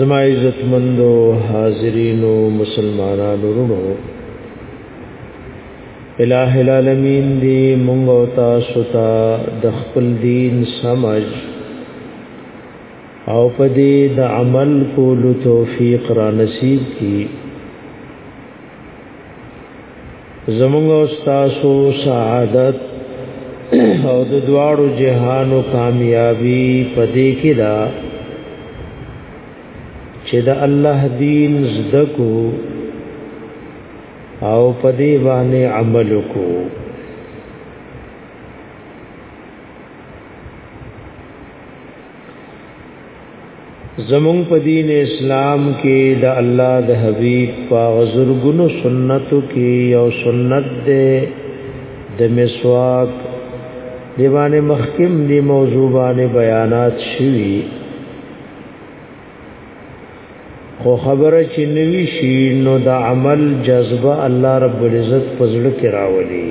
زما عزت مندو حاضرینو مسلمانانو رونو الہ العالمین دی مونږ او تاسو ته د خپل دین سمج او په دې د عمل کولو توفیق را نصیب کړي زمونږ او تاسو سعادت او د دواړو جهانو کامیابی پدې کې دا چې د الله دین زده کو او پدې باندې عمل کو زمون په دین اسلام کې د الله د حبیب په غزرګونو سنتو کې یو سنت دی د مسواک دیوانه مخکم دی موضوع باندې بیانات شوی خو خبره چې نوی شي نو د عمل جذبه الله رب العزت پزړه کې راولي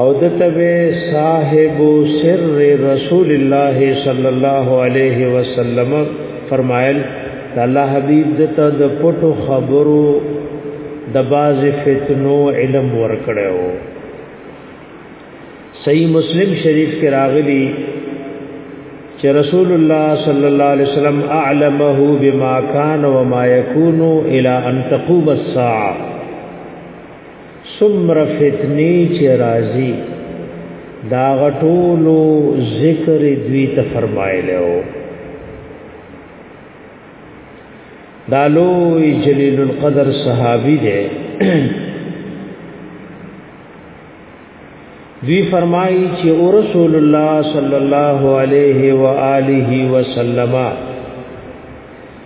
او دتبه صاحب سر رسول الله صلی الله علیه وسلم فرمایل الله حبیب دته د پټو خبرو د باز فتنو علم ورکړو صحیح مسلم شریف کې راغلی چې رسول الله صلی الله علیه وسلم اعلمه بما كان وما يكون الى ان تقوم الساعه سمر فتنی چې راضی دا غټولو ذکر دوی ته فرمایلی او دا لوی جلیل القدر صحابی دی دوی فرمایي چې او رسول الله صلی الله علیه و آله وسلم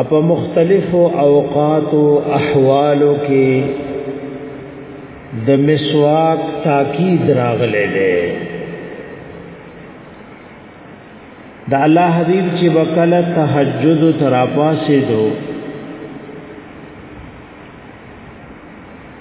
اپ مختلف اوقات او احوالو کې د مسواک تاکید راغلې ده د الله حبیب چې وکاله تهجد تراپاسې دوه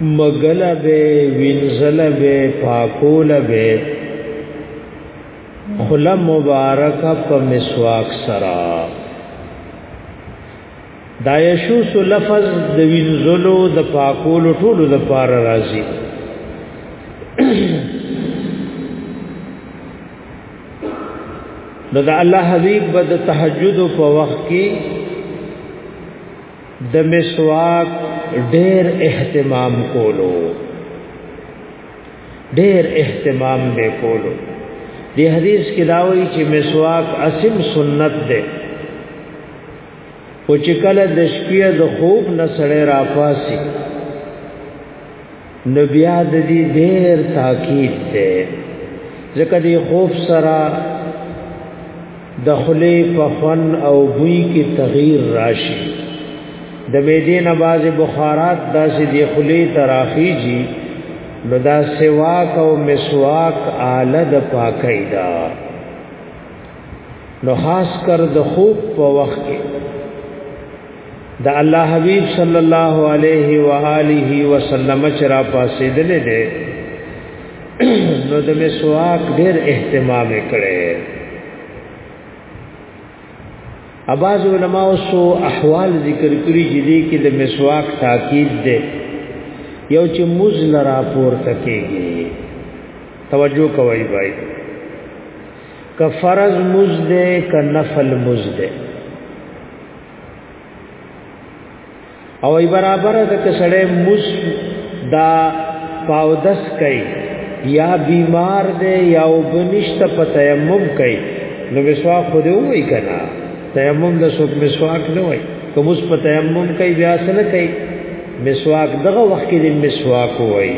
مګل به وینزل به پاکول به خل مبارک په مسواک سرا دایشوس لفظ د وینزلو د پاکول ټولو د پار راځي نو د الله حبیب بد تهجد په وخت کې د مسواک ډېر اهتمام کولو ډېر اهتمام به کولو دی حدیث کې داوی چې مسواک اسم سنت ده او چې کله د شپې د خوب نه سړی راپاسي نو بیا د دې ډېر تاکید دی ځکه د خوف سره د خلی په خون او بوی کې تغییر راشي د میدې نه باز بخارات داسې د خلی تراخیږي نو دا سواک او مسواک آله د پاکۍ ده نو خاص کر د خوب په وخت کې د الله حبیب صلی الله علیه و آله وسلم چرا پاسې دلې ده نو د مسواک ډېر اهتمام کړي اباز علماء سو احوال ذکر کړی چې دې کې د مسواک تاکید ده یو چې موز لرا پور تکېږي توجه کوي بھائی ک فرض موز ده ک نفل موز ده او ای برابر د کسړې مس دا پاودس کوي یا بیمار دی یا وبنشت په تیمم کوي نو مسواک خو دی وای کنه تیمم د سوک مسواک نه وای کوم اس په تیمم کوي بیا څه نه کوي مسواک دغه وخت کې مسواک وای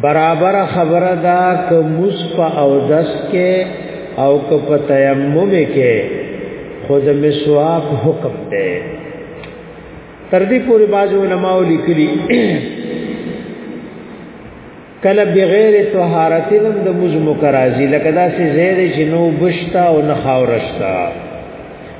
برابر خبره دا ک مصف او دس کې او ک په تیمم کې خود مسواک حکم دی تر دې پورې باج علماء لیکلي کله بغیر طهارت هم د مز مکرازي لکه دا سي زید چې نو بشتا او نه خاورشتا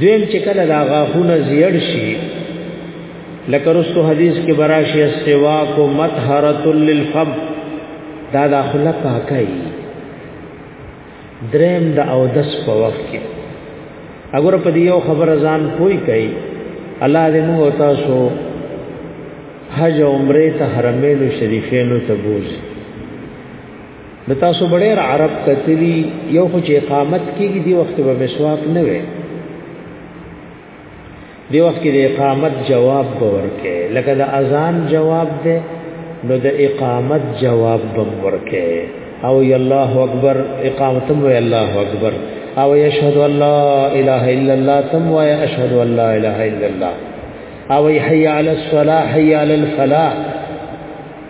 دیم چې کله دا غاخونه زیړ شي لکه رسو حدیث کې براشي السواک مطهره للفم دا د خپل پاکي دریم د او دس په وخت کې اگر په دیو خبر ځان پوي کوي الله دې موږ تاسو حج عمره ته حرمینو شریفینو ته بوزي د تاسو بډیر عرب کتلی یو خو چې اقامت کیږي دی وخت به مسواک نه وي دی وخت کې د اقامت جواب به ورکه لکه د اذان جواب ده نو د اقامت جواب به ورکه او ی الله اکبر اقامت و الله اکبر او یشهد الله اله الا الله تم و یشهد الله اله الا الله او حي على الصلاه حي على الفلاح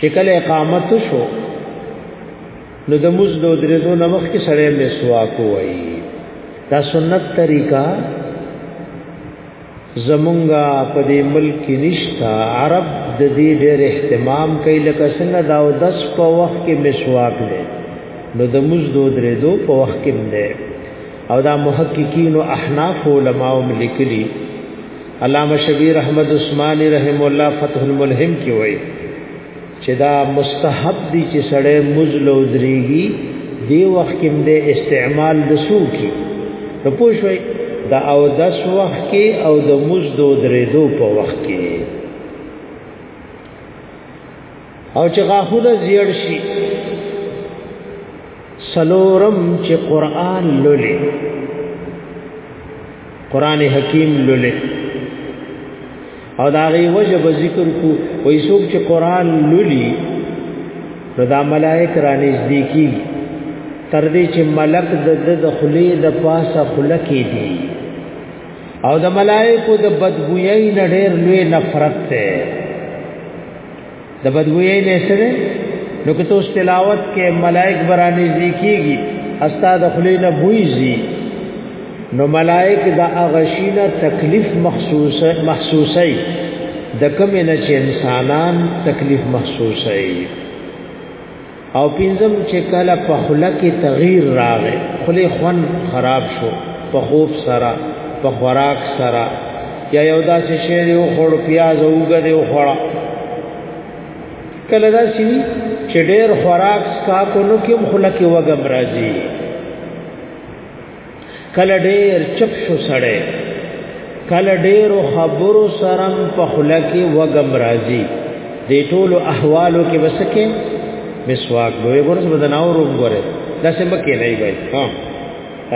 چې کله اقامت شو نو د موز دو درېزو نمخ کې سړی مسواک وایي دا سنت طریقہ زمونږه په دې ملک کې نشتا عرب د دې ډېر اهتمام کوي لکه څنګه دا او دس په وخت کې مسواک دی نو د موز دو درې دو په وخت کې دی او دا محققین او احناف علماء ملکلی علامه شبیر احمد عثماني رحم الله فتح الملهم کې وایي چې دا مستحب دي چې سړی مزلو دريږي دی وخت کې د استعمال د سو کې نو پوښوي دا او دس وخت کې او د مزدو درېدو په وخت کې او چې غاخونه زیړ شي سلورم چې قران لولي قران حکیم لولي او دا غي وجب ذکر کو وای څوک چې قران لولي نو دا ملائک را نږدې کی تر دې چې ملک د د خلی د پاسه خلکی دی او د ملائکو د بدګویۍ نه ډېر لوی نفرت ته د بدوی نه سره نو که تو تلاوت کې ملائک برانی ذکیږي استاد خلیل بویزی نو ملائک د اغشینه تکلیف مخصوصه محسوسه د کوم نه چې انسانان تکلیف محسوسه او پنځم چې کله په خله کې تغییر راغی خله خون خراب شو په خوب سره په خوراک سره یا یو داسې شی دی وخوړ پیاز اوګه دی وخوړه کله داسې وي چې ډېر خوراک سکا کو نو کې خله کې وګم راځي کله ډیر چپ شو سړی کله ډیر خبرو سرم په خله کې وګم راځي د ټولو احوالو کې وسکه مسواک به ورس بدناو روم غره دا سم کې نه وي ها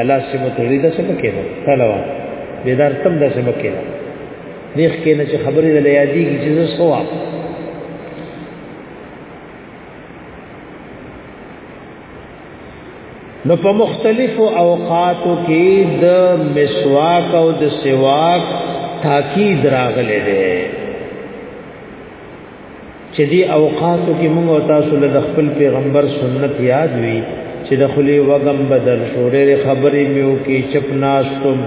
الله سم ته دې دا سم کې نه تلوا دې دار تم دا سم کې نه دیخ کې نه چې خبرې د یادې کې چې زه سوا نو په مختلفو اوقاتو کې د مسواک او د سواک تاکید راغلي دي چې دی اوقاتو کې موږ او تاسو له خپل پیغمبر سنت یاد وي چې د خلی وغم بدل شو ډېر خبرې میو کې چپ ناستم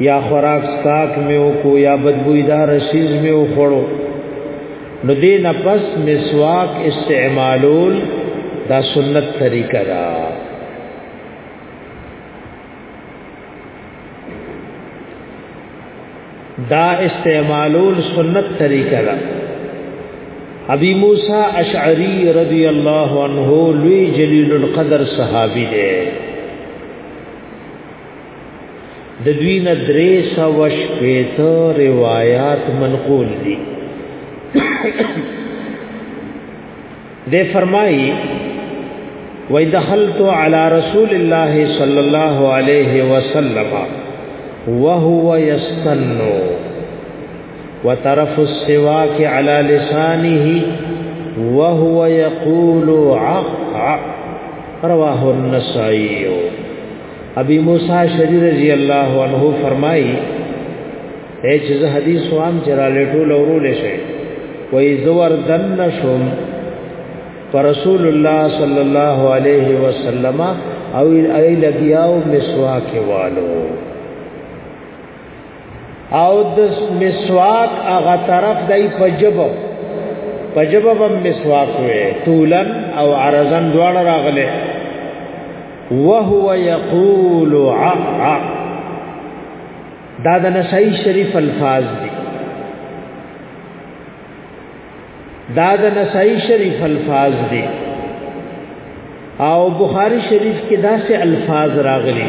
یا خوراک سکاک می وکړو یا بدبویدار شیز می وخړو نو دې نه پس مسواک استعمالول دا سنت طریقه ده دا استعمالول سنت طریقه ده ابي موسی اشعري رضی الله عنه لوی جلیل القدر صحابي دی د دوی نه درې سوه شپېته روایات منقول دي دی فرمایي وای دخلت علی رسول الله صلی الله علیه وسلم وهو یستنو وطرف السواك على لسانه وهو يقول عق عق رواه النسائي ابي موسی شری رضی الله عنه فرمایي اے چې زه حدیث وام چې را لټول اورول شي وای زور دن شوم پر رسول الله صلی الله علیه وسلم او ای لګیاو مسواک والو او د مسواک هغه طرف دای په جبو په جبو بم مسواک وې طولن او عرضن دواړه راغله وهو یقول ع ع دا د نسائی شریف الفاظ دي دا د نسائی شریف الفاظ دي او بخاری شریف کې داسې الفاظ راغلي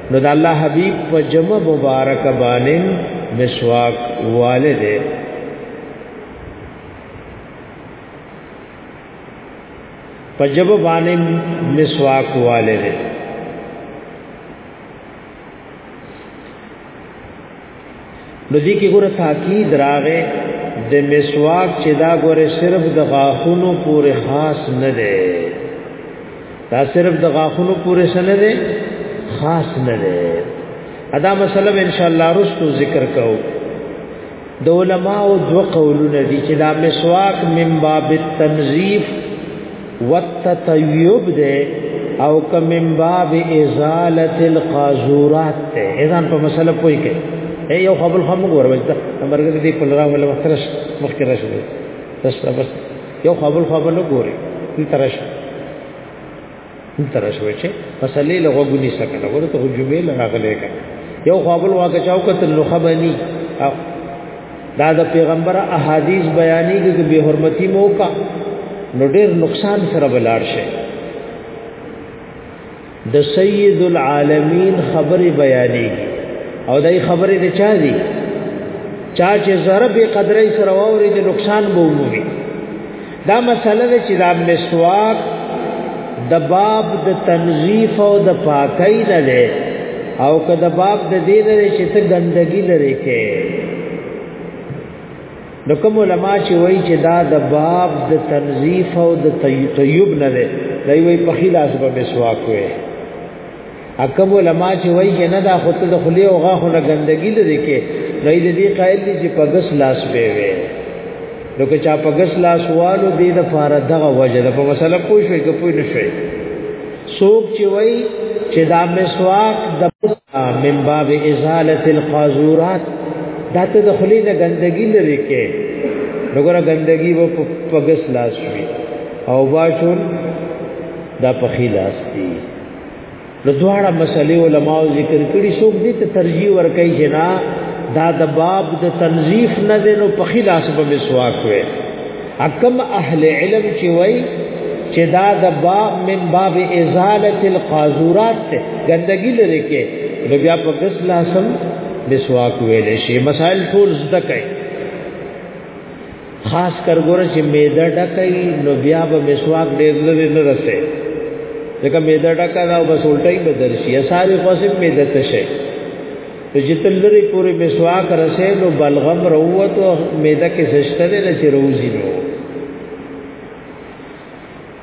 نو د الله حبیب په جمع مبارک باندې مسواک والد په جب باندې مسواک والد نو دې کې ګوره تاکید راغې د مسواک چې دا ګوره صرف د غاښونو پورې خاص نه دی دا صرف د غاښونو پورې سره دی خاص نه دی ادا مسله ان شاء الله رستو ذکر کو د علماء دو قولونه دي چې دا مسواک من باب التنظیف والتطيب ده او کم من باب ازاله القاذورات ته اذن په مسله پوي کې اے یو خپل خمو غور وځه مرګ دې په لرا ولا وخترش مخکې راشه بس بس یو خپل خپل غوري دې ترش دې ترش وای چې مسلې لغو غونی سکه ورته ته جمعې لغلې کا یو خپل واګه چاو کتل نو خبني دا د پیغمبر احادیث بیانې کې به حرمتي موقع نو ډېر نقصان سره بلار شي د سید العالمین خبره بیانې او دای خبره د چا دی چا چې ضرب قدرې سره ووري د نقصان به ومومي دا مسله ده چې دا مسواک د باب د تنظیف او د پاکۍ نه ده او که د باب د دې نه چې ته ګندګي لري کې نو کوم علما چې وایي چې دا د باب د تنظیف او د طیب نه ده دوی وایي په خلاص به مسواک وي حکم علماء چې وایي چې نه دا خود ته د خلی او غاخو نه ګندګي لري کې نو دې دې قائل دي چې په غس لاس به وي نو که چا په غس لاس والو دې د فار دغه وجه ده په مسله پوه شوي که پوه نه شوي څوک چې وایي چې دا مسواک د من باب ازاله القاذورات دا ته د خلی نه ګندګي لري کې وګوره ګندګي و په غس لاس وي او باشون دا په خلاص دي د دواړه مسلې علماو ذکر کړي څوک دې ته ترجیح ورکړي چې نه دا د باب د تنظیف نه دی نو په خلاص به مسواک وي حکم اهل علم چې وای چې دا د باب من باب ازاله القاذورات ته ګندګي لري کې نو بیا په کس لاسم مسواک ویل شي مسائل ټول زده کړئ خاص کر ګوره چې میده ډکای نو بیا به مسواک ډېر لري نه رسې ځکه میده ډکا دا بس الټای به درشي ساري خاصه میده ته شي نو چې تل لري پوری مسواک رسې نو بلغم روت او میده کې سشته نه چې روزي نو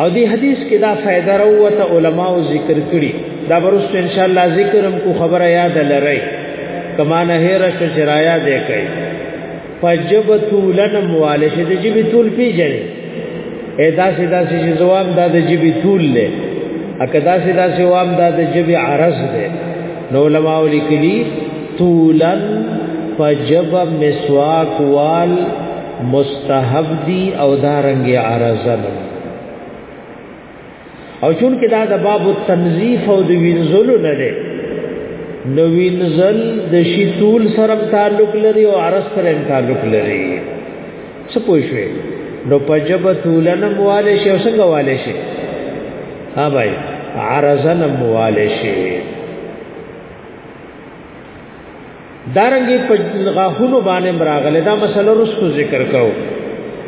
او دی حدیث کې دا فائدہ راوته علما او ذکر کړي دا برست ان شاء الله ذکرم کو خبره یاد لری کما نه هر شرایا دې کوي فجبتولن مواله چې د جبی تول پیجنې ادا سدا سې جواب دا د جبی تول له اکدا سدا سې وام دا د جبی عرض ده نو علما لیکلي تولن فجب مسواک وال مستحب دی او دارنګ عرضه نه او چون کې دا د باب التنظیف او د وینزلو نه دی نو وینزل د شی طول سره تعلق لري او عرض سره تعلق لري څه پوښوي نو پجب طولن مواله شي او څنګه واله شي ها بھائی عرضن مواله شي دارنګي په غاخونو باندې مراغله دا مسله رسو ذکر کاو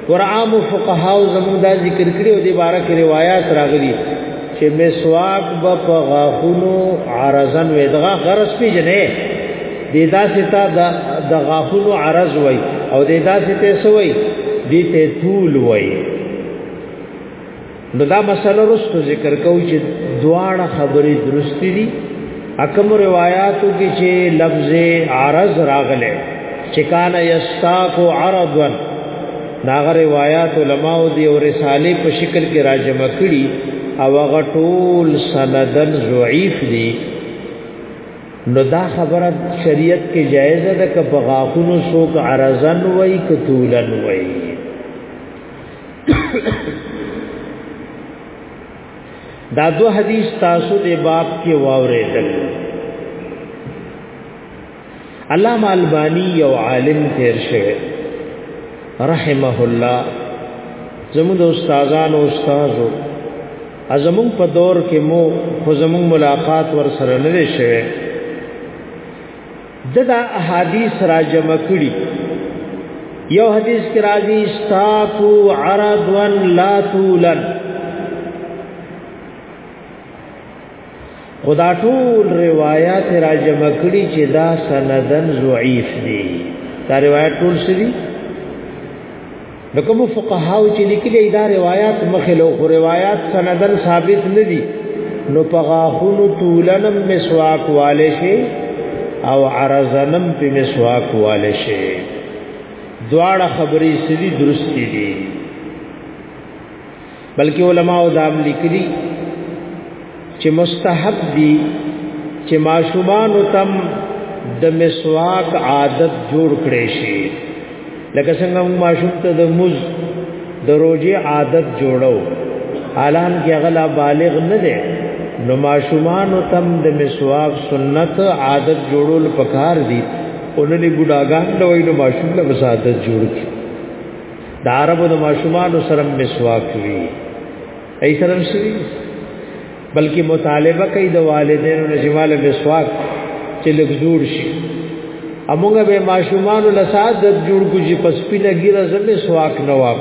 قرآن فقهاو زموږ دا ذکر کړی او د بارک روایت راغلي چې مسواک به په غاخونو عرضن وې دغه غرض پیژنې د داسې ته د غاخونو عرض وای او د داسې ته سوې دي ته طول وای نو دا مسله رستو ذکر کو چې دواړه خبرې درست دي اکم روایاتو کې چې لفظ عرض راغله چې کان یستاق عرضا دا روایت علماء دی او رساله په شکل کې راجم کړي او هغه ټول سندن ضعیف دي نو دا خبره شریعت کې جایز ده که په غاخونو سوک عرضن وای کتولن وای دا دو حدیث تاسو د باب کې واورېدل علامه البانی یو عالم تیر شوی رحمه الله زموږ د استادانو استادو ازمون په دور کې مو خو زمون ملاقات ور سره نه شوه ددا احادیث را جمع کړي یو حدیث کې راځي استاکو عرضا لا طولن خدا ټول روایت را جمع کړي چې دا سندن ضعیف دي دا روایت ټول سړي د کوم فقهاو چې لیکلي دا روایت مخې له خو روایت سندن ثابت نه دي نو په غاخونو تولنم مسواک والے شي او عرزنم په مسواک والے شي دواړه خبرې سړي درست دي بلکې علما او دام لیکلي چې مستحب دي چې ماشومان تم د مسواک عادت جوړ کړي شي لکه څنګه موږ ماشوم ته د مز د روزي عادت جوړو حالان کې غلا بالغ نه دي نو ماشومان تم د مسواک سنت عادت جوړول پکار دي اونلي ګډاګان لوي نو ماشوم له عادت جوړ کړي د عربو د ماشومان سره مسواک وی ای سره شي بلکې مطالبه کوي د والدینو نه جمال مسواک چې لږ جوړ شي اموږ به ماشومان له ساعت د جوړ کوجی پس پینه ګیره زمې سواک نه واپ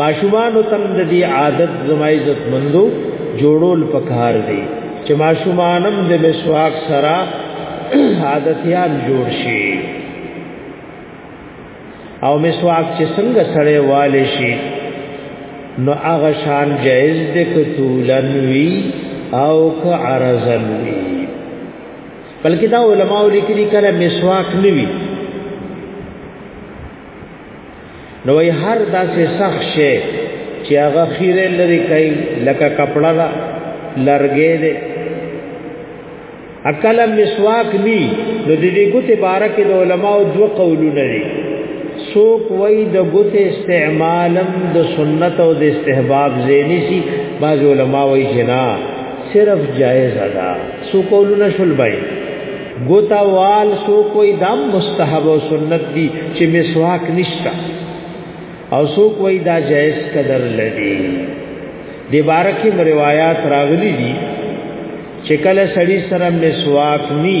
ماشومان تم د دې عادت زما عزت مندو جوړول پکار دی چې ماشومانم د مسواک سره عادتيان جوړ شي او مسواک چې څنګه سره والي شي نو هغه شان جائز دي کتولن وی او ک عرضن وی بلکې دا علماء لیکلي کله مسواک نیوي نو وی هر داسې سخت شی چې هغه خیره لري کوي لکه کپڑا دا لرګې دې اکل مسواک ني نو د دې ګوتې بارک د علماو دوه قولونه دي سوک وای د ګوت استعمالم د سنت او د استحباب زینی سی باز علماء وای جنا صرف جائز ادا سو قولنا شل بای ګوتا وال سو کوئی دام مستحب او سنت دی چې مسواک نشتا او سو کوئی دا جائز قدر لدی دی بارکی روایات راغلی دی چې کله سړی سره مسواک نی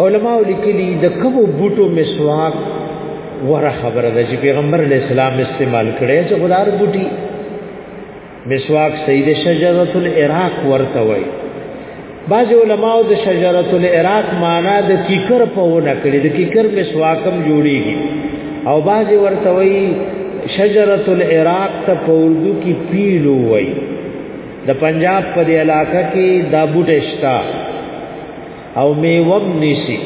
علماء لیکلي د کوم بوټو مسواک وره خبره ده چې پیغمبر علی السلام استعمال کړي چې غدار بوټي مسواک سید شجرۃ العراق ورته وای بعض علماء د شجرۃ العراق معنا د کیکر په ونه کړي د کیکر مسواکم جوړیږي او بعض ورته وای شجرۃ العراق ته په اردو کې پیلو وای د پنجاب په علاقہ کې دا بوټه شتا او میوم نیسی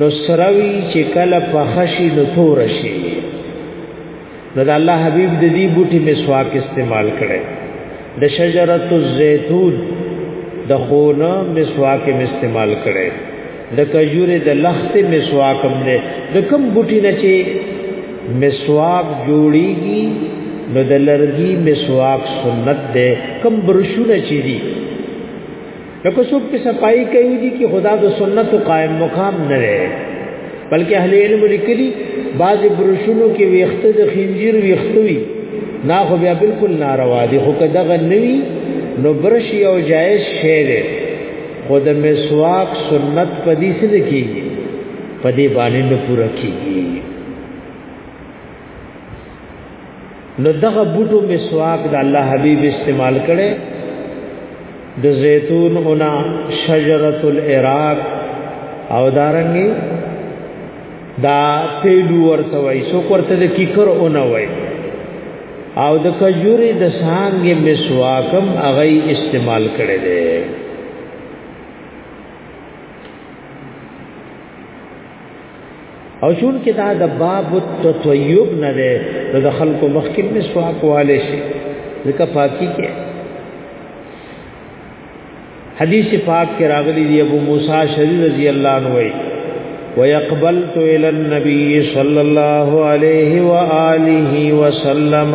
نو سروی چې کله په خشي نو تور شي نو د الله حبيب د دې بوټي مسواک استعمال کړي د شجرۃ الزیتون د خونه مسواک استعمال کړي د کجورې د لخت مسواک هم نه د کم بوټي نه چې مسواک جوړيږي نو د لرګي مسواک سنت ده کم برشونه چي دي لکه څوک چې صفائی کوي دي کې خدا د سنت قائم مقام نه لري بلکې اهل علم لیکلي بعض بروشونو کې ویخته د خنجیر ویختوي نا خو بیا بالکل ناروا دي خو کداغه نوي نو برش یو جائز شی دی خو د مسواک سنت په دې سره کېږي په دې باندې نه پوره کېږي نو دغه بوټو مسواک د الله حبیب استعمال کړي د زیتون اونا شجرۃ العراق او دارنګي دا پیلو ورته وای سو ورته د کیکر اون وای او د کجوري د سانګې مسواکم اغه استعمال کړي دي او چون کې دا د باب التطیب نه ده نو د خلکو مخکې مسواک والے شي ځکه پاکي کې حدیث پاک کې راغلي دی ابو موسی شری رضی الله عنه وی ويقبلت الى النبي صلى الله عليه واله وسلم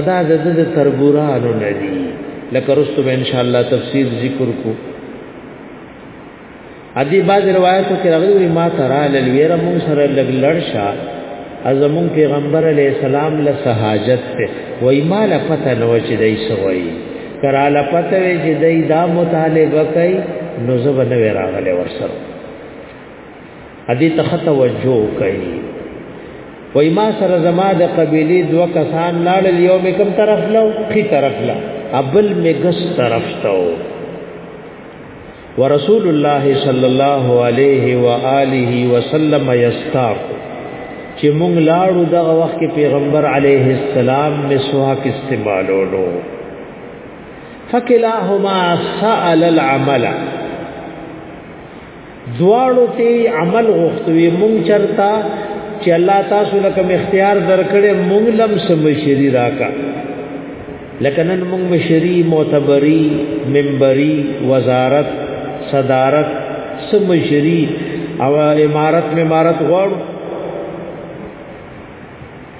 ادا د د تربورانو ندی لکه رستو به ان شاء الله تفصیل ذکر کو ادي باز روایتو کې راغلي ما ترا لویر مون سره لګ لړشا ازمون پیغمبر علی السلام له سہاجت ته وای ما لا پته نو چې دای سوای کرا لا پته وی چې دای دا مطالبه کوي نو زبنه راغله ورسره ادي ته توجه کوي وای ما سره زما د قبيله دوه کسان لاړ یو مې کوم طرف لو خي طرف لا ابل مې ګس طرف تاو ورسول الله صلی الله علیه و آله وسلم یستار چې مونږ لاړو دغه وخت کې پیغمبر علیه السلام مسواک استعمالولو فکلاهما سأل العمل دواړو ته عمل غوښتوي مونږ چرتا چې الله تاسو لکه اختیار درکړې مونږ لم سم شری راکا لکه نن مونږ مشری معتبری منبری وزارت صدارت سم شری او امارت امارت غواړو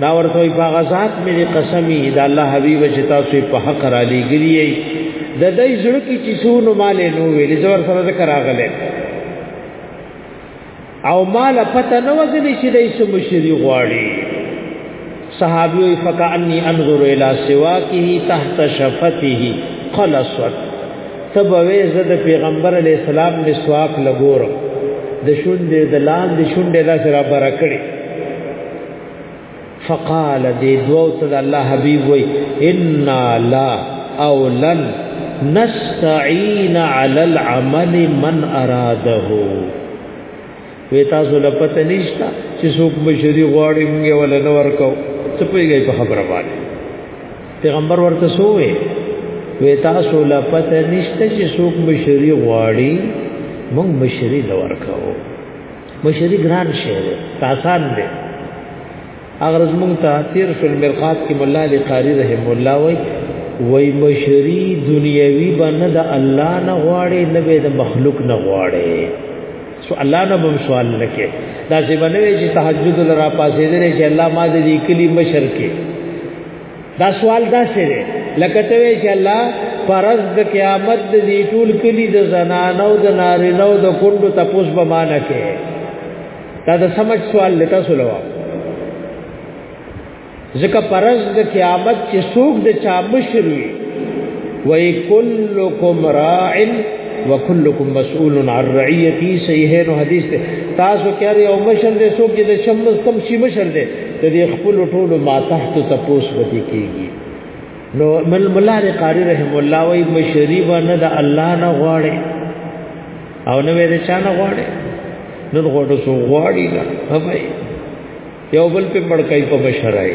دا ورته په غزاد مې قسمی دا الله حبیب چې تاسو په حق را لګیږي د دې زړه کې چې سونو مال نو ویلې زور سره ذکر راغله او مال پته نه وځني چې دای سو مشری غواړي صحابي فکأني انظر الى سواکه تحت شفته قلصت تبوي زد پیغمبر علی السلام نے سواک لګور د شوندې د لاندې شوندې لا سره برکړي فقال دې دوه ته د الله حبيب وای ان لا او لن نستعين على العمل من اراده وی تاسو لپته نشتا چې څوک بشری غواړي موږ ولا نه ورکو ته پیږي په خبره باندې پیغمبر ورته سوې وی تاسو لپته نشتا چې څوک بشری غواړي موږ بشری نه ورکو مشری ګران شعر تاسان دی اگر زمون ته تیر شل مرقات کې مولا علی قاری رحم الله وای وای مشری دنیوي باندې د الله نه غواړي نه به د مخلوق نه غواړي سو الله نه بم سوال لکه دا چې بنوي چې تهجد لرا پاسې دې چې الله ما دې کلی مشر کې دا سوال دا سره لکه ته وی چې الله فرض د قیامت د دې ټول کلی د زنانو د نارینو د کندو تپوس به مان کې دا د سمج سوال لته سولوا ځکه فرض د قیامت چې څوک د چا مشر وي وای کلکم راع وکلکم مسئول عن رعیتی صحیح نو حدیث ته تاسو کړي او مشر دې څوک چې د شمس کم شي مشر دې د دې خپل ټول ما تحت تپوس وتی کیږي نو مل مولا قاری رحم الله وای مشری و نه د الله نه غواړي او نه وې چا نه غواړي نن غوډو سو غواړي نه هبای یو بل په مړکای په بشرای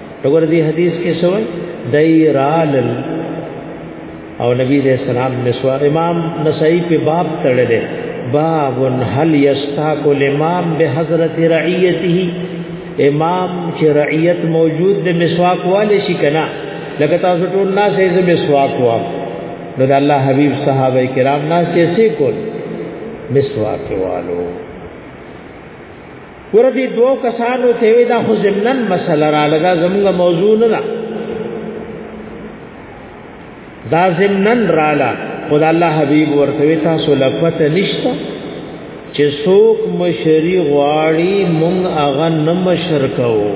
وګوره دې حدیث کې شوی دایرال او نبی دې سلام نسوا امام نسائی په باب تړلې باب هل یستاق الامام بحضرت رعیته امام چې رعیت موجود دې مسواک والے شي کنا لکه تاسو ټول ناس یې مسواک وا نو د الله حبیب صحابه کرام ناس یې سې کول مسواک والو ورته دوه کسانو ته وی دا خو زمنن مسله را لګا زموږه موضوع نه ده دا زمنن رااله خدا الله حبيب ورته وی تاسو لفت نشته چې څوک مشری غواړي مونږ هغه نه مشر کوو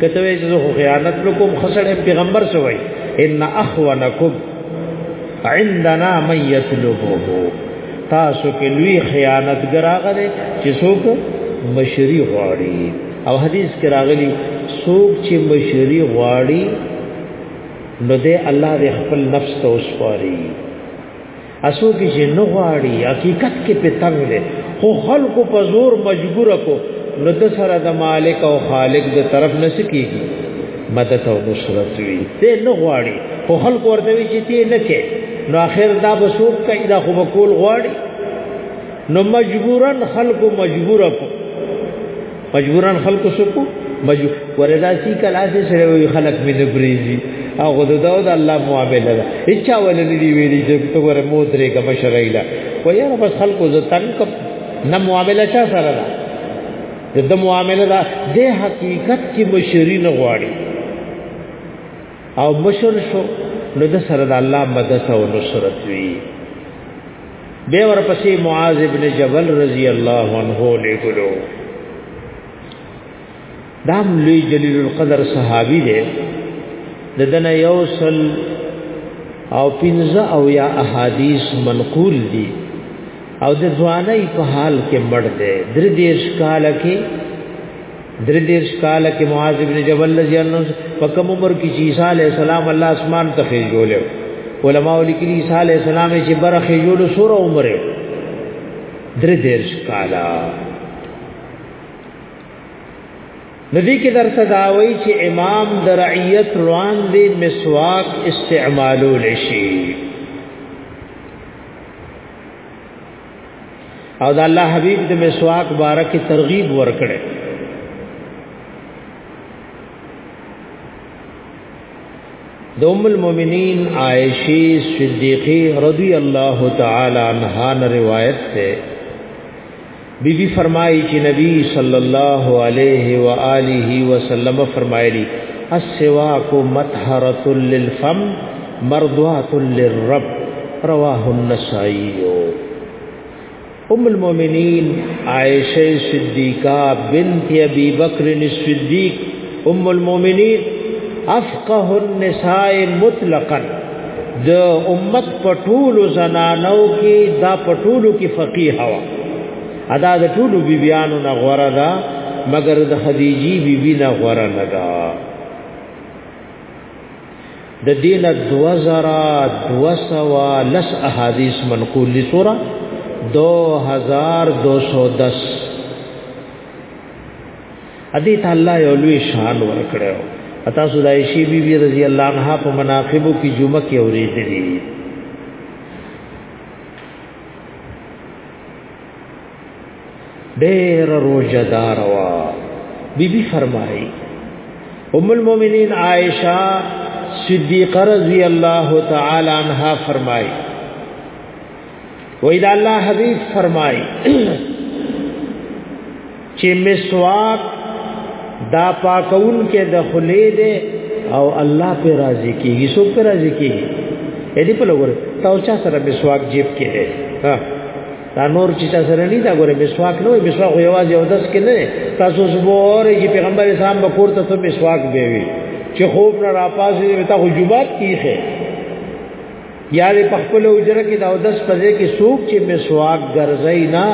کته وی چې زه خیانت نکوم خسړې پیغمبر سوې ان اخونکم عندنا من یطلبه تاسو کې لوی خیانت ګراغره چې څوک مشری غواړي او حدیث کې راغلی څوک چې مشری غواړي نو دې الله دې خپل نفس ته وسپاري اسو کې چې نه غواړي حقیقت کې په تنګ دي خو خلکو په زور مجبور کو نو د سره د مالک او خالق د طرف نه سکیږي مدد او نصرت وي ته نه غواړي خو خلکو ورته وي چې ته نه کې نو اخر دا بسوک کوي دا خو بقول غواړي نو مجبورن خلکو مجبور کو مجبورا خلکو سکو مجبور وردا سی کلا سے سره وی خلق می نه بریزي او غد دا د الله معامله ده اچا ولې دی ویلي چې تو ور مو درې کا بشرایلا و یا بس خلکو ز تنک نه معامله چا سره ده د معامله ده د حقیقت کې مشری نه غواړي او مشر شو نو د سره د الله مدد او نصرت وی به ورپسې معاذ ابن جبل رضی الله عنه لګلو دام لوی جلیل القدر صحابي دی ددن یوصل او پنځه او یا احادیث منقول دي او د ځواني په حال کې مړ دی درې دیش کال کې درې دیر سکال کې معاذ ابن جبل رضی الله عنه په کوم عمر کې چې عیسی علی السلام الله اسمان ته خېجول علماء لیکلي عیسی علی السلام چې بر خېجول سور عمر درې دیر سکال ندی کې در صداوي چې امام درعیت روان دی مسواک استعمالول شي او د الله حبیب د مسواک بارک ترغیب ورکړي د ام المؤمنین عائشه صدیقه رضی الله تعالی عنها نه روایت ده بی بی فرمایي چې نبی صلی الله علیه و آله وسلم فرمایلی السواک مطهره للفم مرضات للرب رواه النسائی ام المؤمنین عائشہ صدیقہ بنت ابی بکر الصدیق ام المؤمنین افقه النساء مطلقا د امت پټولو زنانو کې دا پټولو کې فقيه هوا ادا د ټولو بیبيانو نه غوړه ده مګر د خدیجی بیبي نه غوړه نه ده د دین دو زرا دو سوا لس احادیث منقول لی سورا دو هزار دو سو دس ادی تا اللہ یو لوی شان ورکڑیو اتا سدائشی بی بی رضی اللہ عنہ پا مناقبو کی جمعہ کی اورید دی ډېر روزه دار وا بیبي فرمایي ام المؤمنین عائشه صدیقه رضی الله تعالی عنها فرمایي وای دا الله حبیب فرمای چې مسواک دا پاکون کې د خلې دې او الله په راضي کیږي سو په راضي کیږي اې دې په لور تاسو سره مسواک جیب کې ده ها دا نور چې تاسو سره نه دا ګوره مسواک نه وي مسواک خو یوازې یو داس کې نه تاسو زبورې چې پیغمبر اسلام به کوړه ته مسواک دی وي چې خوب نه راپاسې وي تا خو جوبات کیخه یا دې په خپل اجره کې دا داس پځې کې سوق چې مسواک ګرځي نه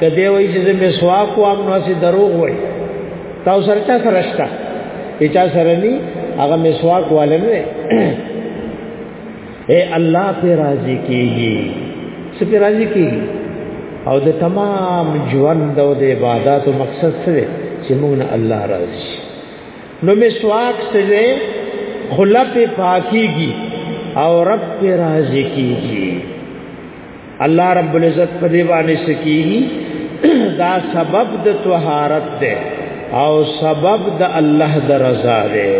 کدی وای چې مسواک وام نو سي دروغ وای تاسو سره چا سره شته چې چا سره ني هغه مسواک والنه اے الله په راضي کیږي سپی راضي کیږي او د تمام ژوند او د عبادت او مقصد سره چې موږ الله راضي نو مسواک سره خلق پاکیږي او رب په راضي کیږي الله رب العزت په دی باندې سکیږي دا سبب د طهارت ده او سبب د الله د رضا ده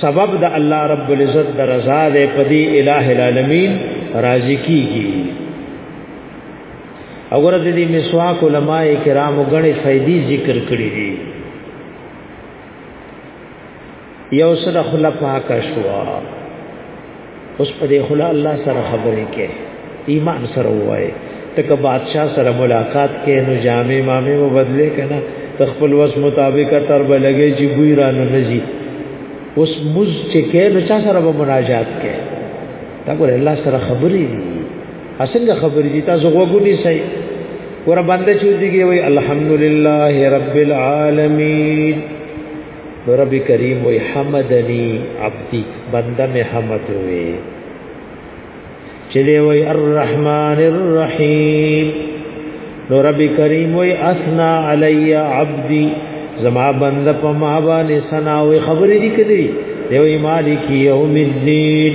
سبب د الله رب العزت د رضا ده په دې الٰه العالمین راضی کیږي اور د دې مسواک علماء کرام غني فائدې ذکر کړې دي یو سره خلا پاک شوا اوس په دې خلا الله سره خبرې کې ایمان سره وای ته که بادشاہ سره ملاقات کې نو جامع مامې مو بدلې کنه تخپل وس مطابق تر بلګې چې بوی را نه نزي اوس مز چې کې نو چا سره به مناجات کې تا ګور الله سره خبرې اسنګ خبرې دي تاسو وګونی سي ور باندې چې دیږي وای الحمدلله رب العالمین نو رب کریم وی حمدنی عبدی بنده می حمد وی چلی وی الرحمن الرحیم نو رب کریم وی اثنا علی عبدی زما بنده په ما باندې ثنا او خبرې دي کړې دی وی مالک یوم الدین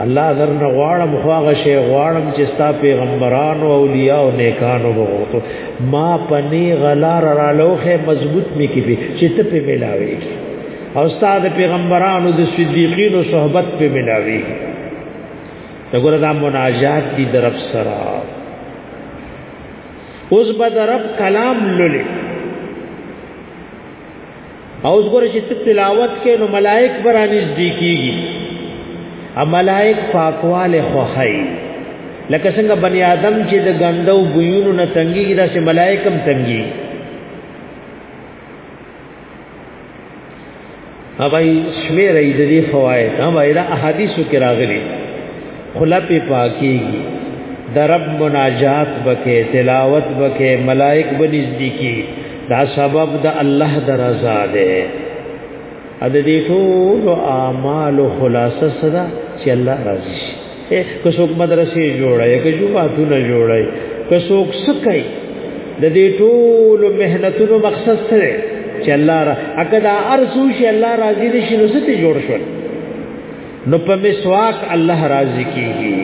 الله در نه غواړم خو هغه شی غواړم چې ستا پیغمبرانو او اولیاء او نیکانو وغوښتو ما پنی غلار را لوخه مضبوط می کی به چې ته په ملاوي او استاد پیغمبرانو د صدیقین او صحبت په ملاوي دغه دا مناجات دی درف سره اوس به درف کلام لولې او اوس ګوره چې تلاوت کې نو ملائک برانیز دی کیږي ا ملائک پاکواله خوخی لکه څنګه بنی آدم چې د ګندو بویونو نه تنګي دا چې ملائکم تنګي اوبای شمیر ای د دې فواید هم دا احادیثو کې راغلي خلپ پاکیږي د رب مناجات بکې تلاوت بکې ملائک بنزدیکی دا سبب د الله د رضا ده ا د دې ټول اعمال خلاصه صدا چې الله راضي شي که څوک مدرسې جوړای که جواتونه جوړای که څوک سکای د دې ټول مهنتونو مقصد څه دی چې الله را اګه دا ارزو شي الله راضي دي شي نو څه جوړ شول نو په مسواک الله راضي کیږي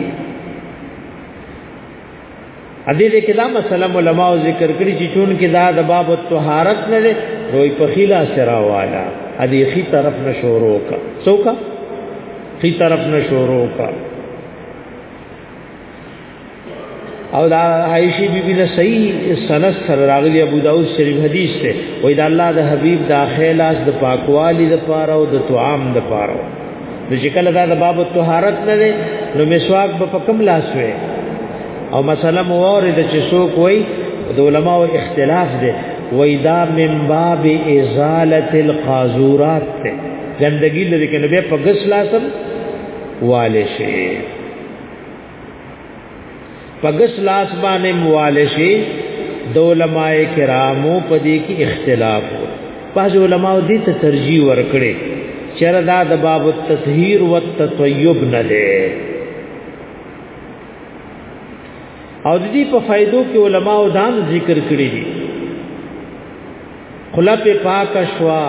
ادي دې کې دا مسله علماء ذکر کړی چې چون کې دا د باب الطهارت نه لري روي په خلا سرا والا ادي خي طرف نه شروع کا څوکا خي طرف نه شروع کا او دا عائشہ بی بی له صحیح سند سره راغلی ابو داود شریف حدیث ته وای دا الله د حبیب دا خیلاس د پاکوالی د پاره او د طعام د پاره نو چې کله دا د باب الطهارت نه دی نو مسواک په کوم لاس وي او مثلا مورد چې څوک وای د علماو اختلاف دی وای دا من باب ازاله القاذورات ته ګندګي لري کنه به په غس لاسم والي شي پګس لاس باندې موالشي د علماء کرامو په دې کې اختلاف بعض علماء دې ته ترجیح ورکړي چر دا د باب التطهیر و التطیب نه ده او دې په فائدو کې علماء دام ذکر کړی دي خلا په پاک شوا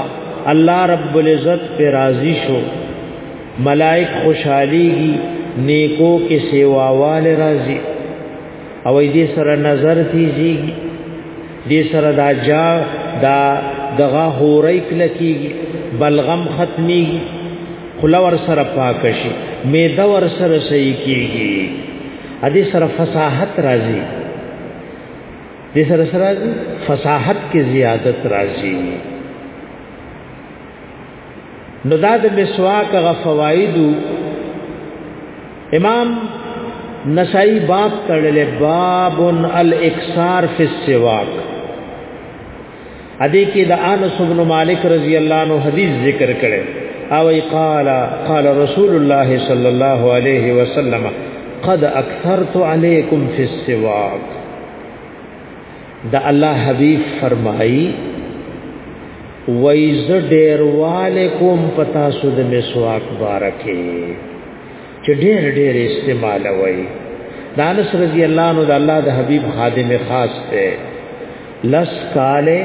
الله رب العزت په راضی شو ملائک خوشحالیږي نیکو کې سیواوال راضی او دې سره نظر تیږي دې سره دا جا دا دغه هورې کلکیږي بلغم ختميږي خلا ور سره پاک شي میده ور سره صحیح کیږي ا دې سره فصاحت راځي دې سره سره فصاحت کې زیادت راځي نو دا د مسواک غ فواید امام نسائی باب تړلې باب الاکثار فی السواک ادي کې د انس بن مالک رضی الله عنه حدیث ذکر کړي او قال قال رسول الله صلی الله علیه وسلم قد اکثرت علیکم فی السواک دا الله حبیب فرمایي وایز ډیر والکم پتا سود مسواک بارکه چې ډیر ډیر استعمال وای دانس رضی الله عنه د الله د حبیب خادم خاص ته لس کاله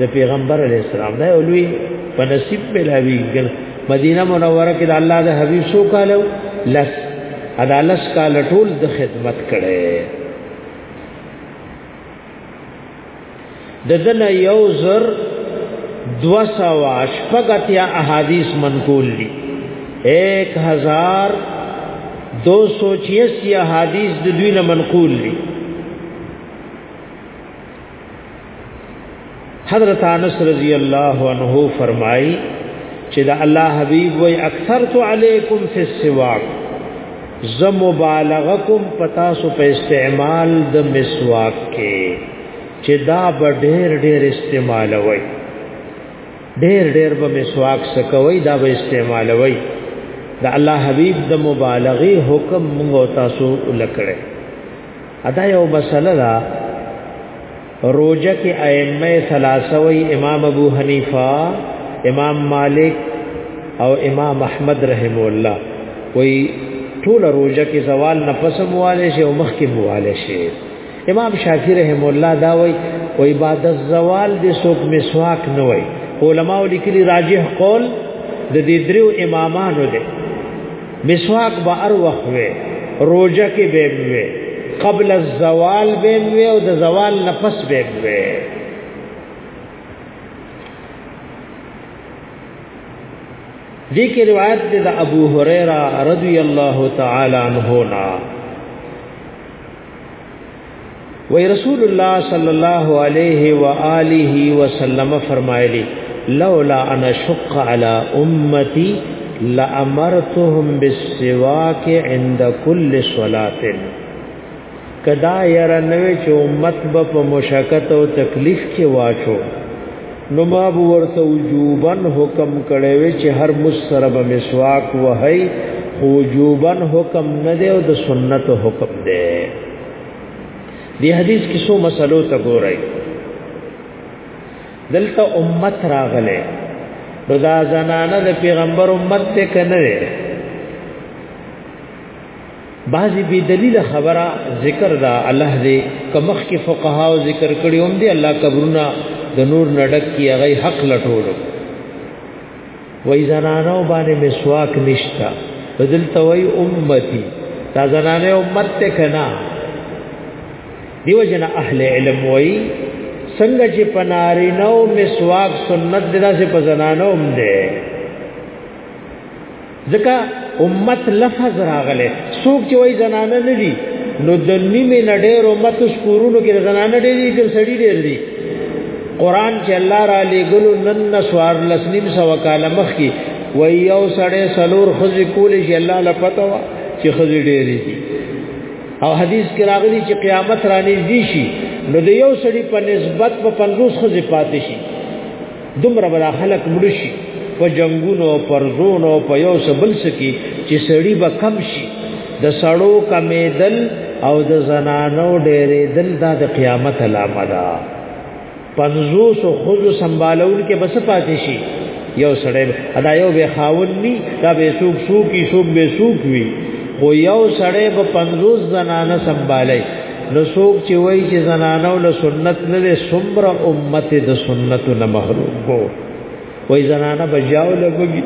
د پیغمبر علی السلام دا ولوی په نصیب ملاوی ګل مدینه منوره کې د الله د حبیب سو کالو لس ادا لس کال ټول د خدمت کړي د دنه یو زر دو سوا شپگتیا احادیث منقول لی ایک ہزار دو سو چیسی احادیث دوی منقول لی حضرت انس رضی الله عنه فرمایي چې دا الله حبيب وای اکثر تو علیکم فی السواک ز مبالغه کوم پتا سو په استعمال د مسواک کې چې دا به ډېر ډېر استعمال وای ډېر ډېر به مسواک سکوي دا به استعمال وای دا الله حبيب د مبالغه حکم موږ تاسو لکړه ادا یو مسله دا روزه کې ائمه ثلاثه وی امام ابو حنیفه امام مالک او امام احمد رحم الله وی ټول روزه کې زوال نفس مواله شي او مخ کې مواله شي امام شافعی رحم الله دا وی او عبادت زوال د سوق مسواک نه وای علماء لیکلي راجح قول د دې درو امامانو دی مسواک به ار وخت وې روزه کې به وې قبل الزوال به وې او د زوال نفس به وې دې کې روایت ده د ابو هريره رضی الله تعالی عنہ نا وی رسول الله صلی الله علیه و آله وسلم فرمایلی لولا انا شق علی امتی لامرتهم بالسواک عند كل صلاه کدا ير نوې چې امت به په مشکت او تکلیف کې واچو نو ما به ورته وجوبا حکم کړی وی چې هر مسره به مسواک وهي وجوبا حکم نه دی او د سنت حکم دی دی حدیث کې څو مسلو ته ګورای دلته امت راغله نو دا زنانه د پیغمبر امت ته کنه بعضی بی دلیل خبره ذکر دا الله دې کمخ کې فقها او ذکر کړي هم دې الله قبرونه د نور نډک کې هغه حق لټولو وای زنانو باندې مسواک نشتا بدل توي امتی دا زنانه امت ته کنا دیو جن اهل علم وای څنګه چې پناری نو مسواک سنت دلا سے په زنانو هم ده ځکه امت لفظ راغله څوک چې وای زنانه نه دي نو د نیمه نډیر امت شکورونو کې زنانه ډېر دي چې سړي ډېر دي قران چې الله را لګلو نن نسوار لسنیم سو کاله مخ کې و یو سړی سلور خزي کول شي الله لپته وا چې خزي ډېر دي او حدیث کې راغلي چې قیامت را نږدې شي نو د یو سړي په نسبت په 50 خزي پاتې شي دومره بلا خلق مرشي په جنگونو پرزونو په یو سبل سکی چې سړی به کم شي د سړو کمیدل او د زنانو ډېرې دل دا د قیامت علامه ده پنځو سو خود سنبالول کې بس پاتې شي یو سړی ادا یو به خاون ني دا به سوق سوق کی سوق به سوق وي خو یو سړی په پنځو زنانه سنبالای نو څوک چې وایي چې زنانو له سنت نه له سمره امت د سنت نه محروم کو وایي زنانه بجاو لګي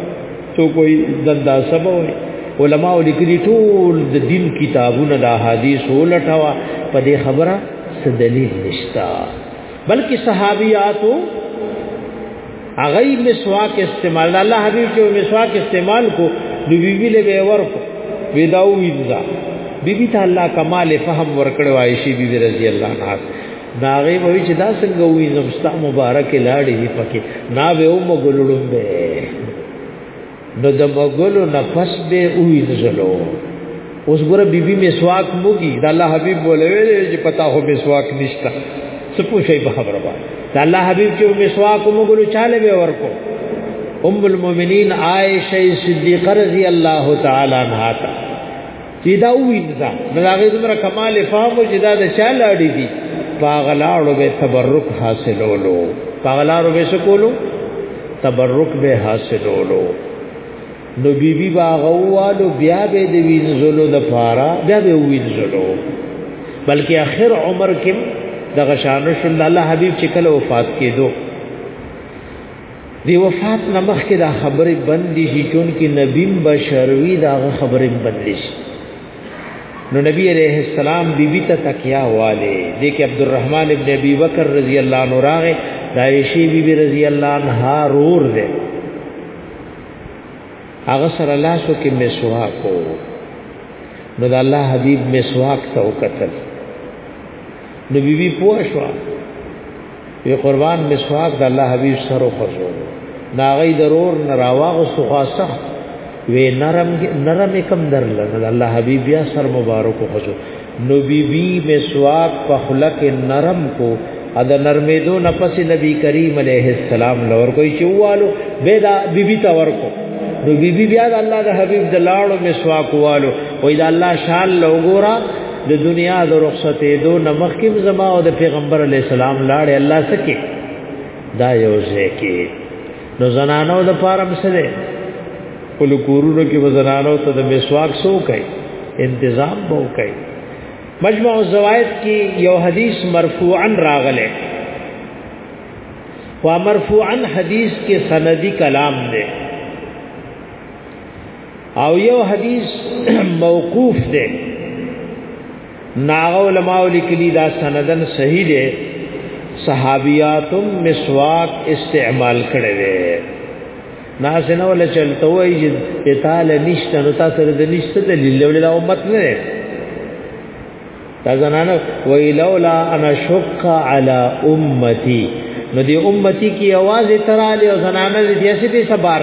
تو کوئی دندا سبا وایي علما لیکلي ټول د دین کتابونه د احادیث ولټوا په دې خبره څه دلیل نشتا بلکې صحابياتو هغه مسواک استعمال الله حبيب چې مسواک استعمال کو نو بیبي له به ورکو وداو وینځه بیبي ته الله کمال فهم ورکړو عائشې بیبي رضی الله عنها ناغه وی چې دا څنګه وی زمستا مبارک لاړې پکې نا به او مګلړم به نو د مغلو نفس به اوی نزلو اوس ګره بیبي مسواک موږي د الله حبيب بولوي چې پتا هو مسواک نشته څه پوښي په خبره باندې د الله حبيب چې مسواک موږلو چاله به ورکو ام المؤمنین عائشه صدیقہ رضی الله تعالی عنها چې دا وینځه نو هغه زمره کمال فهم چې دا د چا لاړې دي پاغلاړو به تبرک حاصلولو پاغلاړو به شکولو تبرک به حاصلولو نو بی بی باغوالو بیا به د وینځلو د فارا بیا به وینځلو بلکې اخر عمر کې د غشانو شل الله حبیب چې کله وفات کېدو دی وفات نه مخکې دا خبرې بندې شي چون کې نبی بشروي دا خبرې بندې شي نو نبی عليه السلام بیبي بی ته تکیا والے دې کې عبدالرحمن ابن ابي بکر رضی الله عنه راغې دا عائشې بیبي بی رضی الله عنها رور ده هغه سره لاسو کې مسواک کو نو د الله حبيب مسواک ته وکتل نو بیبي بی پوښوا وی قربان مسواک د الله حبیب سره خزو ناغی ضرور نراوا او سخا سخت وی نرم نرم کم در لګل الله حبیب بیا سر مبارک خزو نو بی بی مسواک په خلق نرم کو ادا نرمې دو نفس نبی کریم علیه السلام لور کوئی چوالو بيدا بی بی تا ورکو نو بی بی بیا د الله د حبیب د لاړو مسواک والو وای دا الله شان لوګورا د دنیا د رخصتې دو نمخ کې زما او د پیغمبر علی السلام لاړې الله سکه دا یو ځکه نو زنانو د پاره مسله ول کورونو کې وزنانو ته د مسواک سو کوي انتظام بو کوي مجمع الزوائد کې یو حدیث مرفوعا راغله وا مرفوعا حدیث کې سندي کلام دی او یو حدیث موقوف دی ناغو علماء لیکلی دا سندن صحیح دی صحابیاتم مسواک استعمال کړي دي نازنه ول چلته وای چې تعالی نشته نو تاسو د نشته دلیل ولې دا امت نه ده دا زنانه وی لولا انا شق علی امتی نو دی امتی کی आवाज تراله او زنانه دې څه په صبر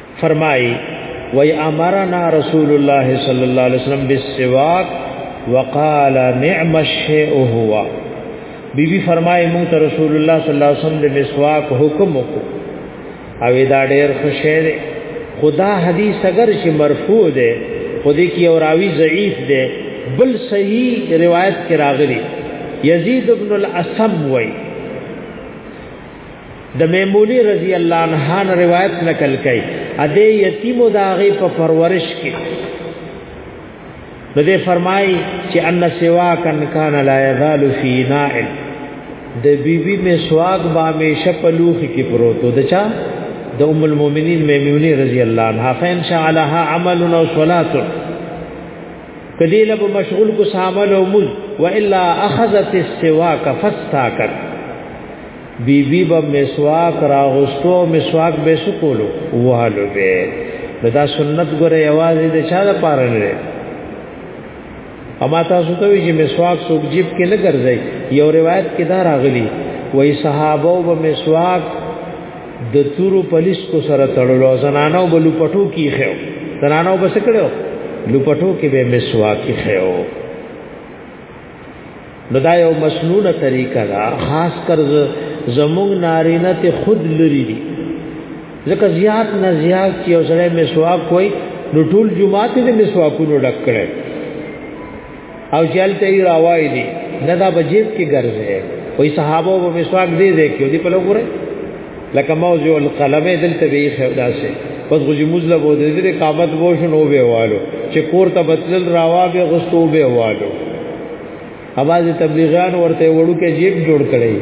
فرمایي وای امرنا رسول الله صلی الله علیه وسلم بالسواک وقال نعم الشیء هو بی بی فرمایي مو ته رسول الله صلی الله علیه وسلم د مسواک حکم وکړو او دا ډېر خوشی دی خدا حدیث اگر چې مرفوع دی خو دې کې او راوی ضعیف دی بل صحیح روایت کې راغلی یزید ابن الاسم وای د میمونی رضی الله عنها روایت نقل کړي ا دې یتیم داغه په پرورش کې نو دې فرمایي چې ان سوا کن کان لا یزال فی نائل د بیبي مسواک با همیشه په لوخ کې پروت و دچا د ام المؤمنین میمونی رضی الله عنها فین شعلها عمل او صلات کدی له مشغول کو سامل او مل والا اخذت السواک فاستاکت بی بی با مسواک راغستو او مسواک به سکولو وهلو به دا سنت ګره یوازې د چا د پاره نه اما تاسو ته وی چې مسواک څوک جیب کې نه ګرځي یو روایت کې دا راغلی وای صحابه او مسواک د تورو پولیس کو سره تړلو زنانو بلو پټو کې خو زنانو بس کړو لو پټو کې به مسواک کې خو نو دا یو مسنونه طریقه ده خاص کر زموږ نارینه ته خود لري دي ځکه زیات نه زیات چې یو سره مسواک کوي نو ټول جمعه ته مسواکونو ډک کړي او چلته یې راوای دي نه دا بجیب کې ګرځي وای صحابه وو مسواک دې دې کې دې په لګوره لکه موضوع القلمه دلته به خو داسې پس غو جموز له بو دې قامت وو شنو به والو چې کور ته بتل راوا به غستو به والو اواز تبلیغان ورته وړو کې جیب جوړ کړي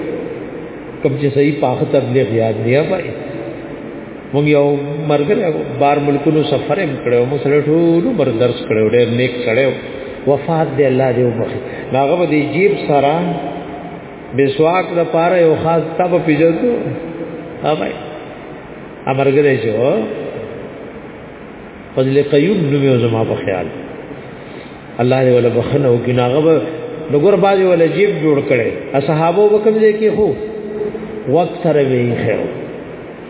کوم چې صحیح پاخ تبلیغ یاد دی پای مونږ یو مرګ بار ملکونو سفر هم کړو مو سره ټول بر درس کړو ډېر نیک کړو وفات دی الله دې وبخي ناغه به جیب سره مسواک د پاره یو خاص تب پیژندو ها بھائی امرګره شو فضل قیوم نوم یو زما په خیال الله دې ولا بخنه او ګناغه به نګور باز ولا جیب جوړ کړي اصحابو وکم دې کې خو وخت سره وی خیر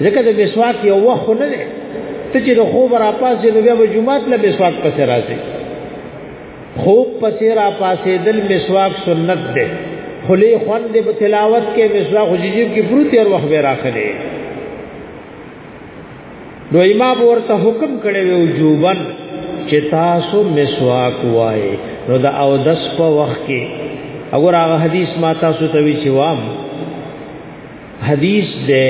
ځکه د مسواک یو وخت نه دی ته چې د خوب را پاسې نو بیا به جمعات له مسواک پسې راځي خوب پسې را پاسېدل مسواک سنت دی خلی خوان دې په تلاوت کې مسواک ججیب کې پروت هر وخت به راخلې نو امام ورته حکم کړی وی وجوبن چې تاسو مسواک وای نو دا او دس په وخت کې اگر هغه حدیث ما تاسو ته وی چې وام حدیث دې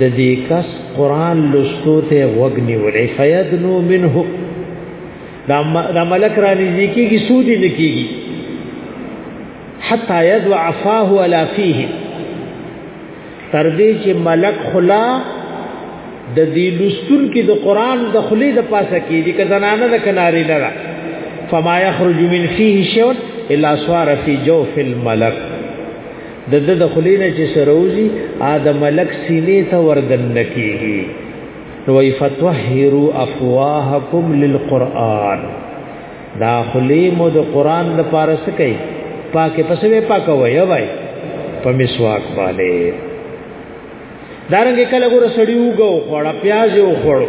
د دې کس قران لوستو ته وګنی ولې فیدنو منه دا ملک را نږدې کیږي سودی نکیږي حتا یذو عفاه ولا فيه تر دې چې ملک خلا د دې لستون کې د قران د خلې د پاسه کې دي که زنانه د کناري نه را فما يخرج من فيه شيء الا سوار في جوف الملك د د دخلین چې سروزی ا د ملک سینې ته وردن نکیږي نو وی فتوحروا افواهکم للقران دا خلی مو د قران د پاره سکی پاکه پسوي پاکه وای وای په مسواک باندې دارنګ کله ګور سړیو غو خړ پیاز یو خړو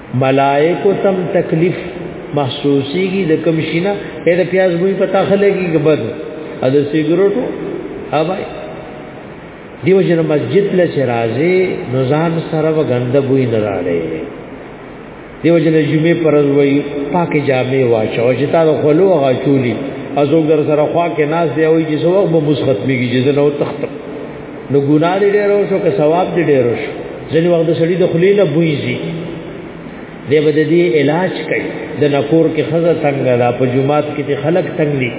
ملائکو تم تکلیف محسوسيږي د کم شینه اې د پیاز بوی پتا خلګي کبد ا د سیګریټو ها بھائی دیو جن مسجد له چرازه نوزان سره وغند بوی نه راړي دیو جن جمعه پرز وای پاکه جامې واچو چې تا د خلو غاچولی ازو در سره خوا کې ناز دی وای چې سو وخت به مس ختميږي چې زنه تخت نو ګناه دې ډېر شو که ثواب دې ډېر شو ځنې وخت د سړي د خلی نه بویږي دې به دې علاج کوي د نکور کې خزه څنګه دا په جمعات کې ته خلق تنګ دي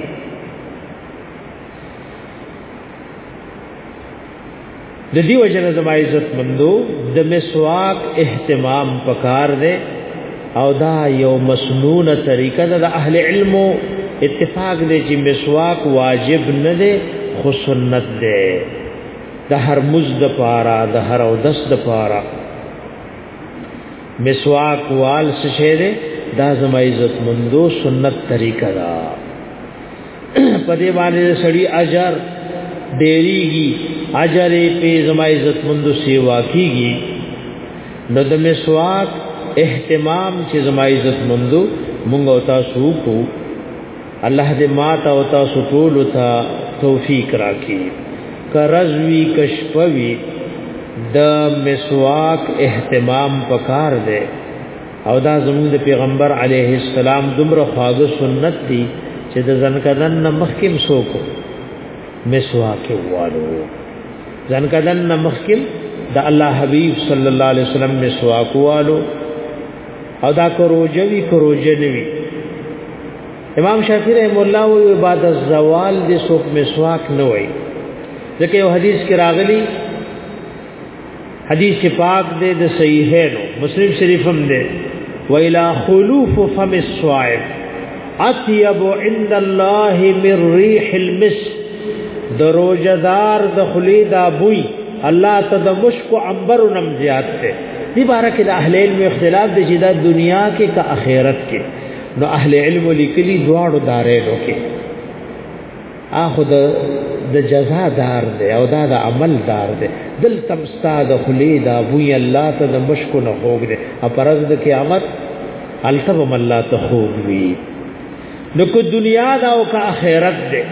د دې وجنه زما عزت مندو د مسواک اهتمام پکار دی او دا یو مسنونه طریقه ده د اهل علم اتفاق دی چې مسواک واجب نه دی خو سنت دی د هر مز د پاره د هر او دس د پاره مسواک وال څه شه دی دا زما عزت مندو سنت طریقه ده په دې باندې سړی اجر ډېریږي اجر په زما عزت مند سیوا کیږي نو د مسواک اهتمام چې زما عزت مند مونږ او تاسو کو الله دې ما ته او تاسو ټول ته توفیق راکړي کرزوی کشپوی د مسواک اهتمام پکار دی او دا زموږ د پیغمبر علیه السلام دومره خواږه سنت دی چې د ځنکدن نه مخکیم سوکو مسواک والو ځنکدن نه مخکیم د الله حبیب صلی الله علیه وسلم مسواک والو او دا کروجوی کروجنوی امام شافعی رحم الله وی بعد الزوال د سوک مسواک نه وای ځکه یو حدیث کې راغلی حدیث پاک دې د صحیحینو مسلم شریف هم دې ویلا خلوف فم الصائب اطيب عند الله من ريح المس دروجدار د خلی دا بوی الله ته د مشک او عنبر نم زیات ته دی بارک د اهل علم اختلاف د جدا دنیا کې کا اخرت کې نو اهل علم لیکلي دواړو دارې لوکي اخو د د جزا دار دی او دا د عمل دار دی دل تم استاد خلی دا بوی الله ته د مشکو نه خوګ دی او پرز د قیامت التبم الله ته خوګ وی نو کو دنیا دا او کا اخرت دی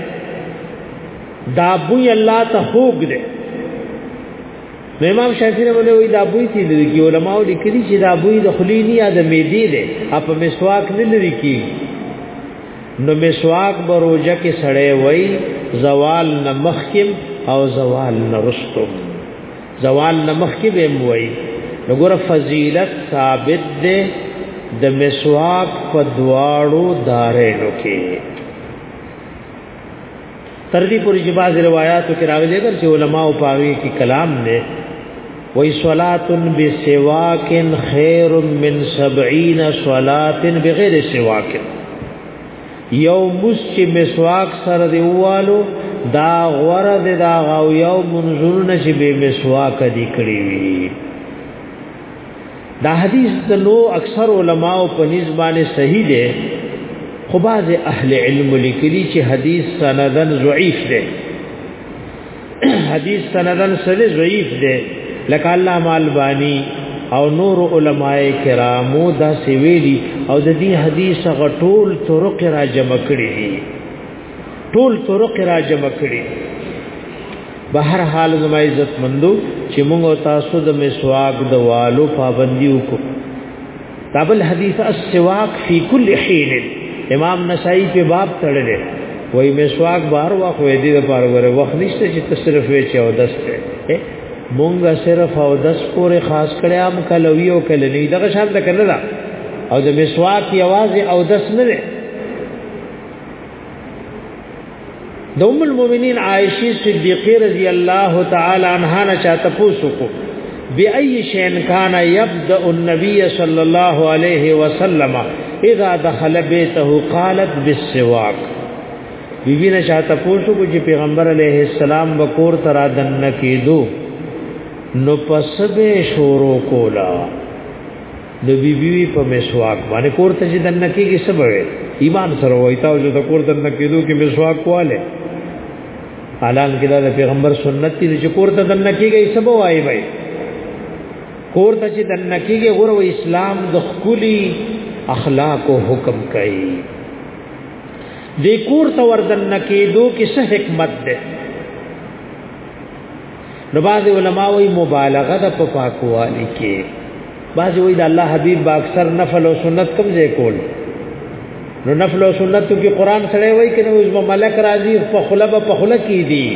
دا بوی الله ته خوګ دی نو امام شافعی رحمه الله وی دا بوی تی لري کی علماء لیکلي چې دا بوی د خلی نه یا د میدی دی اپ مسواک نه لري کی نو مسواک بروجه کې سړې وای زوال نمخکم او زوال نرستم زوال نمخکې به وای نو ګره فضیلت ثابت ده د مسواک په دواړو دارینو کې تر دې پورې چې بعض روایتو کې راغلي دي چې علما او پاوی کې کلام دی وای صلات بسواک خیر من 70 صلات بغیر سواک یو مس چې مسواک سره دی والو دا غره دی دا غو یو منظور نشي به مسواک دی کړی وی دا حدیث د نو اکثر علما او په نسبانه صحیح دی خو باز اهل علم لیکلی چې حدیث سندن ضعیف دی حدیث سندن سره ضعیف دی لکه علامه البانی او نور علماء کرامو دا سویلی او د دې حدیث غټول طرق را جمع کړی دي ټول طرق را جمع کړی به هر حال زما عزت مندو چې موږ او تاسو د مسواک د والو پابندي وکړو تابل حدیث السواک فی کل حین امام نسائی په باب تړلې وای مسواک بار واخ وې دې لپاره غره وخت نشته چې تصرف وې چې او دس ته مونږه صرف او دس پورې خاص کړه ام کلوی او کله نه دغه شان ده کنه دا او د مسواک یوازې او دس نه د ام المؤمنین عائشه صدیقه رضی الله تعالی عنها نه چاته پوسوکو بأي شيء كان يبدأ النبي صلى الله عليه وسلم اذا دخل بيته قالت بالسواك بیبی نه چاته پوسوکو چې پیغمبر علیه السلام وکور ترا دن کېدو نو پسبه شورو کولا نو بی بی وی په مسواک باندې کور ته چې دنه کېږي څه به ایمان سره وای تا چې د کور ته دنه کېدو کې مسواک واله حالان کې دا د پیغمبر سنت دی چې کور ته دنه کېږي څه به وای وای کور ته چې دنه کېږي غره اسلام د خولي اخلاق او حکم کوي د کور ته وردن کېدو کې څه حکمت ده نو بعض علما وی مبالغه د په پاکوالي کې بعض وی د الله حبيب با اکثر نفل او سنت کم ځای کول نو نفل او سنت کې قران سره وی کنه اوس ملک راضي په خلبه په خله کې دي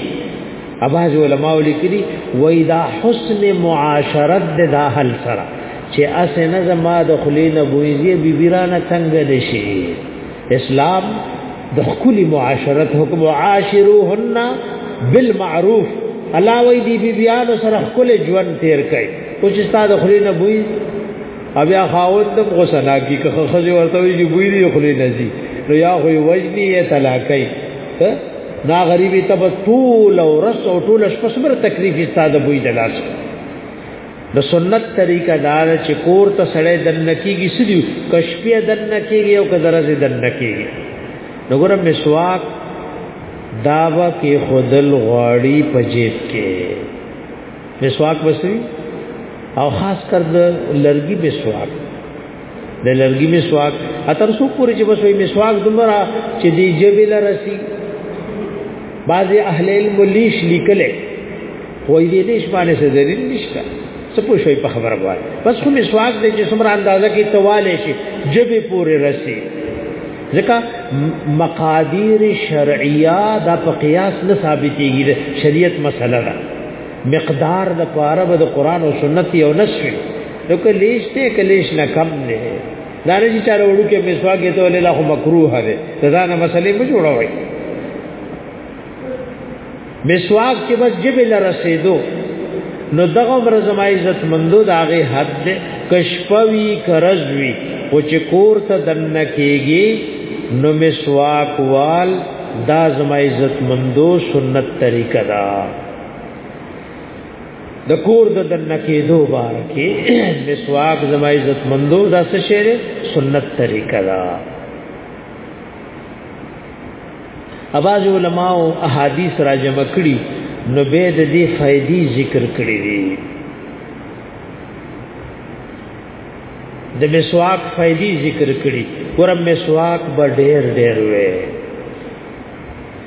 اباز علماء لیکلي وای دا حسن معاشرت د دا حل سره چې اسنه زما د خلینو بویزی بیبیرانه څنګه دشي اسلام د خپل معاشرت حکم عاشروهن بالمعروف الله وی دی بی بیان سره خپل ژوند تیر کړي او چې ستاسو خلی نه بوي او بیا خاوند د غسنا کی که خزه ورته وی چې بوي دی خلی نه زی نو یا خو وجنی یا طلاقای نا غریبی تب طول او رس او طول شپه صبر تکلیف ستاسو بوي دلاس د سنت طریقه دار چې کور ته سړی دنه کیږي سړي کشپیا دنه کیږي او کدرځه دنه کیږي وګوره مسواک داوا کې خودل غواړي په جیب کې مسواک وسوي او خاص کر د لرګي مسواک د لرګي مسواک اتر سو پوری چې بس وي مسواک دمرا چې دی جبه لرسي بعض اهل علم لیش لیکل وای دې لیش باندې څه دلیل نشته څه پوه شوي په خبره وای بس خو مسواک دې چې څومره اندازه کې تواله شي جبه پوری رسي ځکه مقادیر شرعیه دا په قیاس نه ثابتېږي شریعت مسله ده مقدار د پاره د قران او سنت یو نسوي نو کلیش ته کلیش نه کم نه دا نه چې چاره وړو کې مسواک ته ولې لا خو مکروه ده دا نه مسلې مو جوړوي مسواک چې بس جبه لرسېدو نو دغه مرزما عزت مندو داغه حد ده کشپوی کرزوی او چې کور ته دن کېږي نو مسواک وال دا زما عزت مندو سنت طریقه ده د کور د دنه کېدو بار کې مسواک زما عزت مندو دا څه شعر سنت طریقه دا اواز علماء او احادیث را جمع کړي نو به د دې فائدې ذکر کړي دي د مسواک فائدې ذکر کړي ورم مسواک به ډېر ډېر وي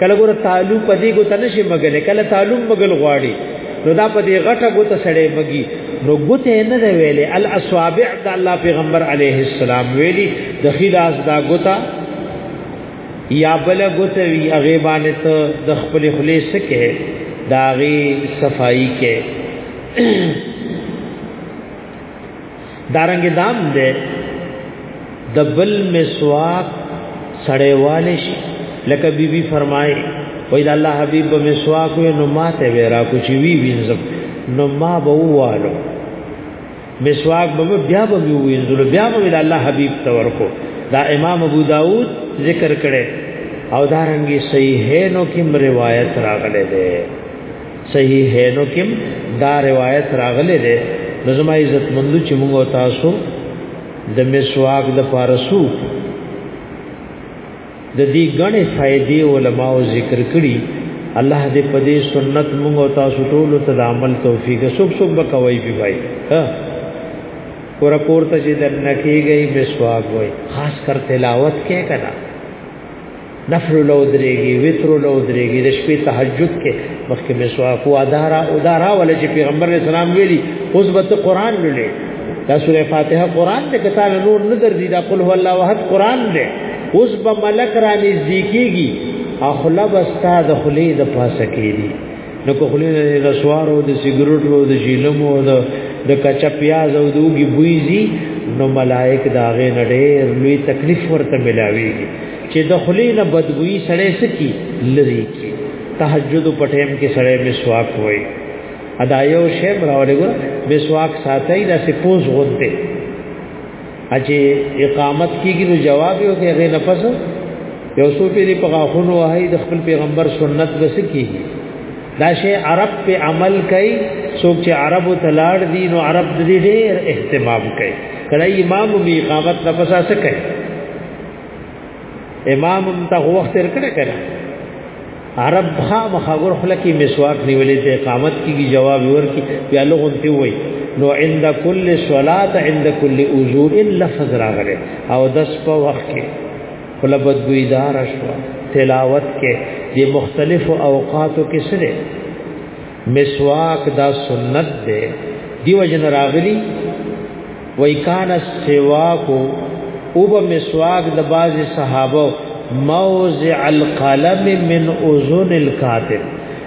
کله ګور تعالو پدې ګو ته نشي مګل کله تعالو مګل غواړي نو دا پدې غټه ګو ته سړې مګي نو ګوته نه دی ویلې الاصابع د الله پیغمبر علیه السلام ویلي د خلاص دا ګوتا یا بل ګوته وی هغه باندې ته د خپل خلی سکه داغي صفائی کې دارنګ دام دې د بل مسواک سړې والي شي لکه بي بي فرمایي وای دا الله حبيب په مسواک وې نو ماته ورا کو چی وی وینځم نو ما به ووالو مسواک به بیا به وینځلو بیا به الله حبيب تور کو دا امام ابو داود ذکر کړي او دارنګي صحیحینو کې روایت راغلي ده صحیحینو کې دا روایت راغلی دی نو زما عزت مند چې موږ تاسو د مسواک د فارسو د دې غنې فائدې علماو ذکر کړي الله دې په دې سنت موږ تاسو ټول ته د عمل توفیق سب سب کوي بي بھائی ها ور پورته چې د نکیږي مسواک وای خاص کر تلاوت کې کړه نفل لو درېږي وتر لو درېږي د شپې تهجد کې مخکې مسواک او ادارا او دارا ول چې پیغمبر اسلام ویلي اوس به ته قران لولې دا سوره فاتحه قران دې کته نور نه درځي دا قل هو الله احد قران دې اوس به ملک را نږدې کیږي اخلا بستا د خلې د پاسه کېږي نو کوخلی د سوارو د سیګریټو د جیلمو د د کچا پیاز او دوګي بویزي نو ملائک دا غې نډېر لوی تکلیف ورته ملاوي چې د خلی نه بدبوئی سړې سکی لری کی تهجد په ټیم کې سړې مسواک وای ادا یو شی براولې ګور مسواک ساتي دا سپوز غونته اچې اقامت کیږي نو جواب یو کې غیر نفس یو څو پیری په غاخونو وای د خپل پیغمبر سنت بس کیږي دا شی عرب په عمل کوي څوک چې عرب تلاړ دي نو عرب د دې ډېر اهتمام کوي کله امام به اقامت نفس اسه کوي امام ته وخت ورکړي کړه عرب خا مخاور خلکی مسواک نیولې ته اقامت کیږي جواب ورکي یا لغون ته وای نو عند کل صلات عند کل وضوء لفظ راغله او دس په وخت کې خلبت ګویدار شو تلاوت کې د مختلفو اوقاتو کې سره مسواک دا سنت دی دیو جن راغلی وای کان سواک او به مسواک د باز صحابه موضع القلم من اذن الكاتب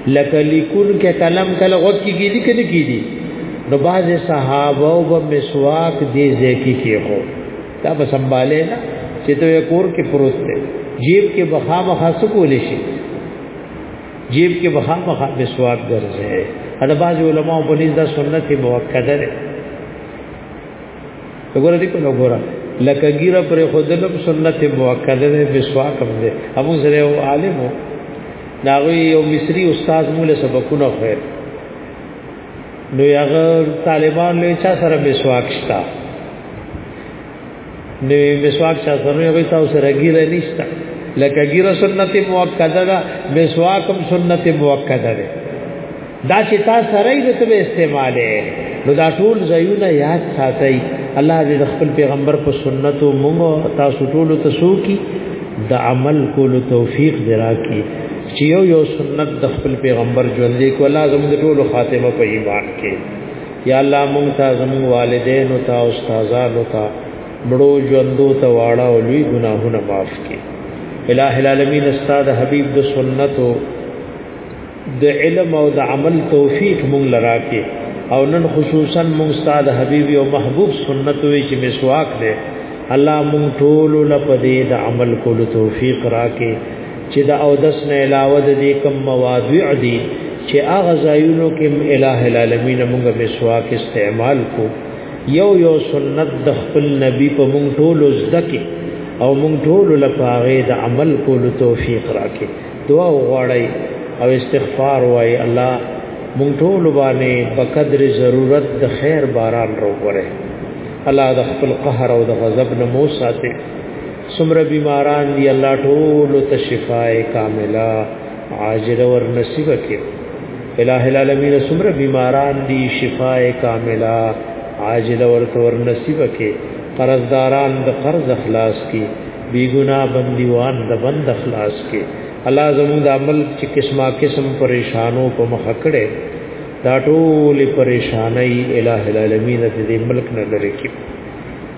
لکه لیکون کې قلم کله غوږ کې کیږي کنه کیږي نو باز صحابه او به مسواک دې ځکه کې هو دا به سنباله نه چې ته کور کې پروت دی جیب کې بخامه خاص کول شي جیب کې به خامخا مسواک ګرځي دا بعض علماء په نيز دا سنت موقته ده وګوره دې کو وګوره لکه ګیره پر خودلم سنت موقته ده مسواک هم ده ابو زره او عالم ناغوی یو مصری استاد مولا سبقونه خو نو یغه طالبان له چا سره مسواک شتا نو مسواک چا سره نه وي تاسو سره ګیره نشته لکه ګیره سنت موکده ده مسواک هم سنت موکده ده دا چې تاسو سره یې ته استعماله نو دا ټول زیونه یاد ساتي الله دې خپل پیغمبر په سنت او موږ تاسو ټول ته سوکي د عمل کولو توفیق دراکي چې یو یو سنت د خپل پیغمبر ژوند لیکو الله زموږ ټول خاتمه په ایمان کې یا الله مونږ ته زموږ والدین او تا استادانو ته مړو ژوندو ته واړه او لوی ګناهونه معاف کړي الہ العالمین استاد حبیب د سنتو د علم او د عمل توفیق مونږ لرا کې او نن خصوصا مونږ استاد حبیب او محبوب سنت وی چې مسواک دی الله مونږ ټول لپاره د عمل کولو توفیق راکې چې د اودس نه علاوه د دې کم مواضع دي چې هغه ځایونو کې الٰه العالمین موږ مسواک استعمال کو یو یو سنت د خپل نبی په موږ ټول زدکه او موږ ټول لپاره د عمل کولو توفیق راکې دعا وغواړی او استغفار وای الله موږ ټول باندې په قدر ضرورت د خیر باران روغره الله د خپل قهر او د غضب نه مو ساتي سمره بیماران دی الله ټول ته شفای کامله عاجل ور نصیب کړي الہ العالمین سمره بیماران دی شفای کامله عاجل ور تور نصیب کړي قرضداران د قرض اخلاص کړي بیگنا بندیوان د بند اخلاص کړي الله زموږ د عمل چې قسمه قسم پریشانو په مخ کړي دا ټول پریشانای الہ العالمین دې ملک نه لری کړي